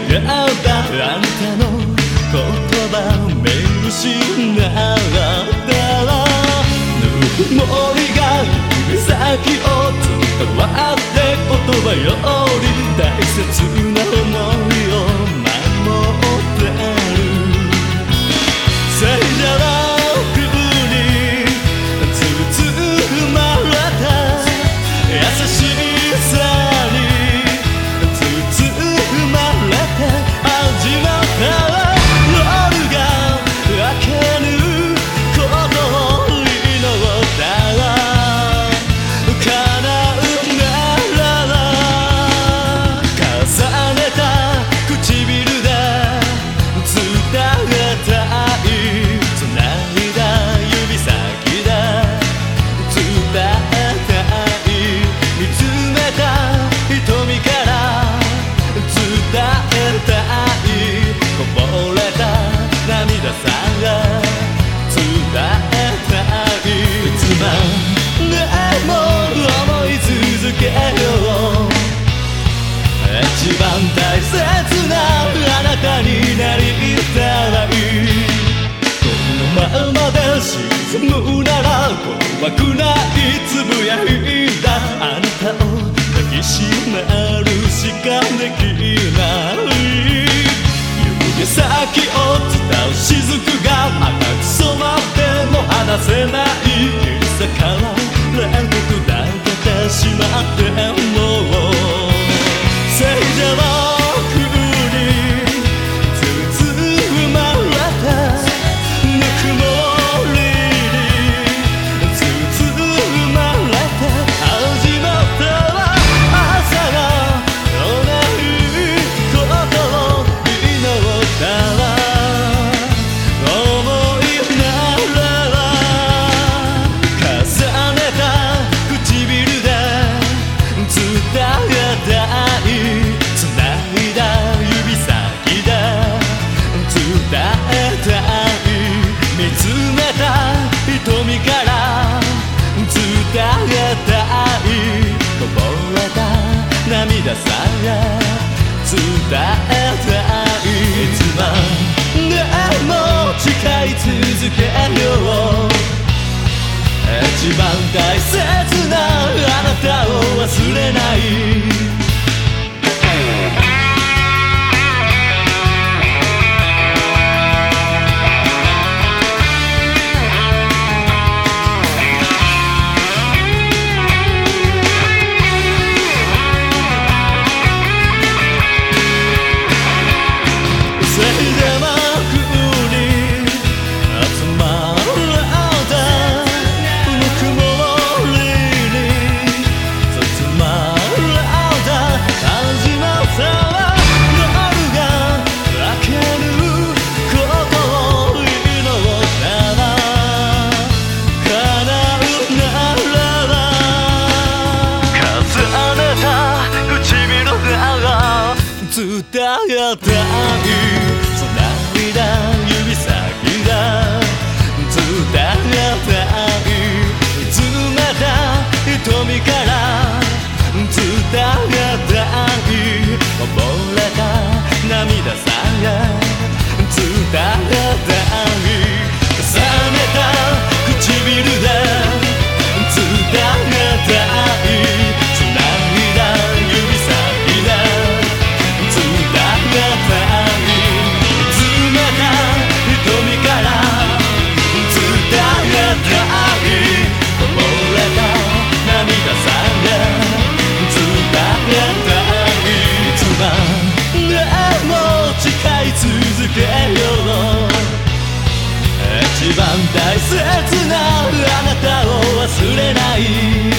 かがったあんたの言葉を目にしながらぬくもりが指先を伝わって言葉より大切なもの。でも思い続けよう一番大切なあなたになりたいこのままで沈むなら怖くないつぶやいたあなたを抱きしめるしかできない指先を伝う雫が赤く染まっても離せない涙さえ伝えたいいつまでも誓い続けよう一番大切なあなたを忘れない伝えたい。切なあなたを忘れない